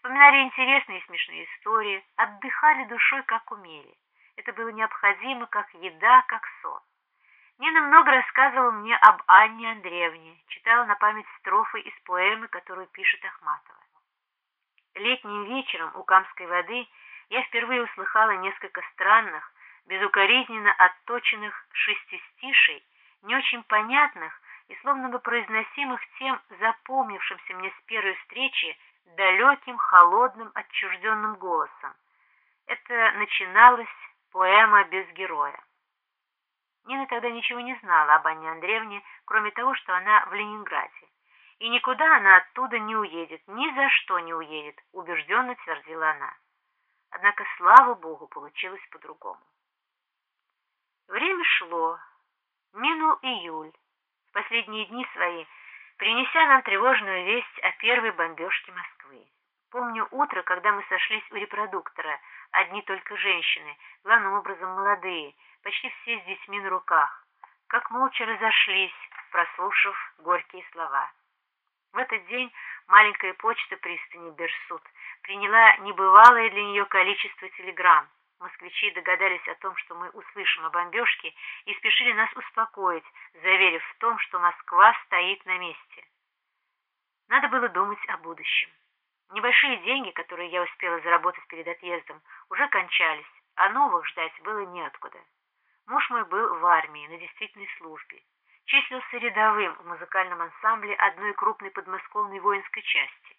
вспоминали интересные и смешные истории, отдыхали душой, как умели. Это было необходимо, как еда, как сон. Нина много рассказывала мне об Анне Андреевне, читала на память строфы из поэмы, которую пишет Ахматова. Летним вечером у Камской воды я впервые услыхала несколько странных, безукоризненно отточенных шестистишей, не очень понятных и словно бы произносимых тем запомнившимся мне с первой встречи далеким, холодным, отчужденным голосом. Это начиналась поэма без героя. Нина тогда ничего не знала об Анне Андреевне, кроме того, что она в Ленинграде. И никуда она оттуда не уедет, ни за что не уедет, убежденно твердила она. Однако, слава Богу, получилось по-другому. Время шло. Минул июль. В последние дни свои, принеся нам тревожную весть о первой бомбежке Москвы. Помню утро, когда мы сошлись у репродуктора, одни только женщины, главным образом молодые, почти все с детьми на руках, как молча разошлись, прослушав горькие слова. В этот день маленькая почта пристани Берсуд приняла небывалое для нее количество телеграмм. Москвичи догадались о том, что мы услышим о бомбежке, и спешили нас успокоить, заверив в том, что Москва стоит на месте. Надо было думать о будущем. Небольшие деньги, которые я успела заработать перед отъездом, уже кончались, а новых ждать было неоткуда. Муж мой был в армии, на действительной службе. Числился рядовым в музыкальном ансамбле одной крупной подмосковной воинской части.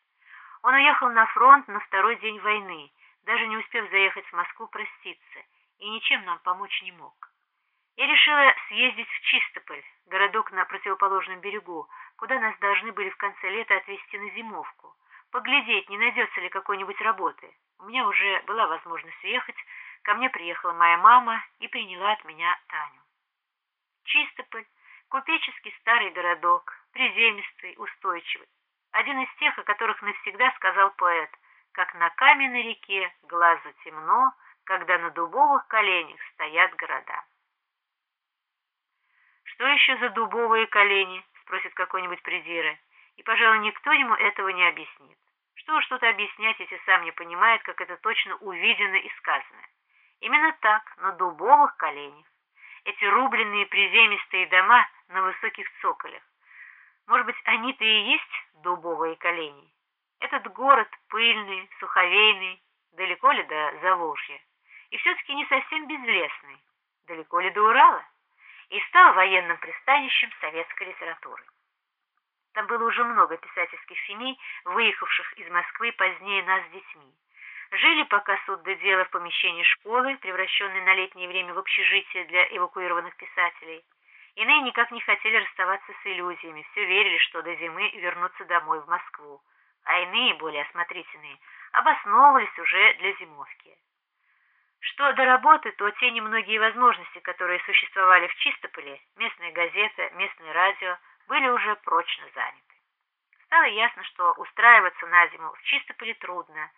Он уехал на фронт на второй день войны, даже не успев заехать в Москву проститься, и ничем нам помочь не мог. Я решила съездить в Чистополь, городок на противоположном берегу, куда нас должны были в конце лета отвезти на зимовку, поглядеть, не найдется ли какой-нибудь работы. У меня уже была возможность уехать, Ко мне приехала моя мама и приняла от меня Таню. Чистополь, купеческий старый городок, приземистый, устойчивый. Один из тех, о которых навсегда сказал поэт, как на каменной реке глазу темно, когда на дубовых коленях стоят города. «Что еще за дубовые колени?» — спросит какой-нибудь придира, и, пожалуй, никто ему этого не объяснит. Что уж тут объяснять, если сам не понимает, как это точно увидено и сказано. Именно так, на дубовых коленях. Эти рубленные приземистые дома на высоких цоколях. Может быть, они-то и есть дубовые колени? Этот город пыльный, суховейный, далеко ли до Заволжья? И все-таки не совсем безлесный, далеко ли до Урала? И стал военным пристанищем советской литературы. Там было уже много писательских семей, выехавших из Москвы позднее нас с детьми. Жили пока суд до дела в помещении школы, превращенной на летнее время в общежитие для эвакуированных писателей. Иные никак не хотели расставаться с иллюзиями, все верили, что до зимы вернутся домой в Москву. А иные, более осмотрительные, обосновывались уже для зимовки. Что до работы, то те немногие возможности, которые существовали в Чистополе, местная газета, местное радио, были уже прочно заняты. Стало ясно, что устраиваться на зиму в Чистополе трудно,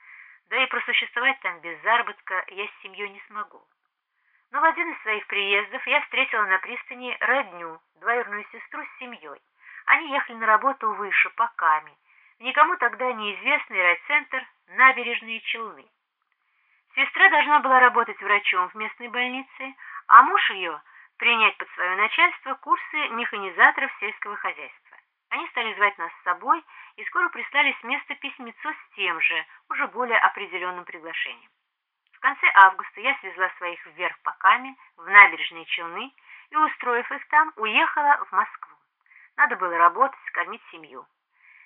да и просуществовать там без заработка я с семьей не смогу. Но в один из своих приездов я встретила на пристани родню, двоюродную сестру с семьей. Они ехали на работу выше, по Каме, никому тогда неизвестный райцентр «Набережные Челны». Сестра должна была работать врачом в местной больнице, а муж ее принять под свое начальство курсы механизаторов сельского хозяйства. Они стали звать нас с собой и скоро прислали с места письмецо с тем же, уже более определенным приглашением. В конце августа я свезла своих вверх по Каме, в набережные Челны, и, устроив их там, уехала в Москву. Надо было работать, кормить семью.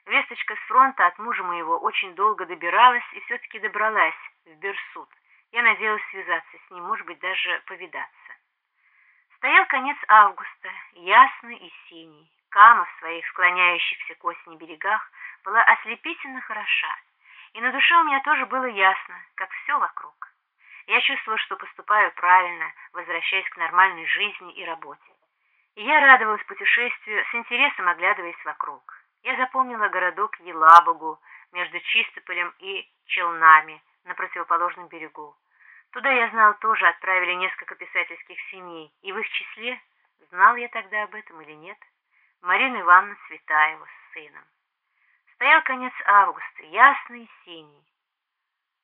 Весточка с фронта от мужа моего очень долго добиралась и все-таки добралась в Берсуд. Я надеялась связаться с ним, может быть, даже повидаться. Стоял конец августа, ясный и синий. Кама в своих склоняющихся к осени берегах была ослепительно хороша, и на душе у меня тоже было ясно, как все вокруг. Я чувствовала, что поступаю правильно, возвращаясь к нормальной жизни и работе. И я радовалась путешествию, с интересом оглядываясь вокруг. Я запомнила городок Елабугу между Чистополем и Челнами на противоположном берегу. Туда, я знал, тоже отправили несколько писательских семей, и в их числе, знал я тогда об этом или нет, Марина Ивановна Цветаева с сыном. Стоял конец августа, ясный и синий.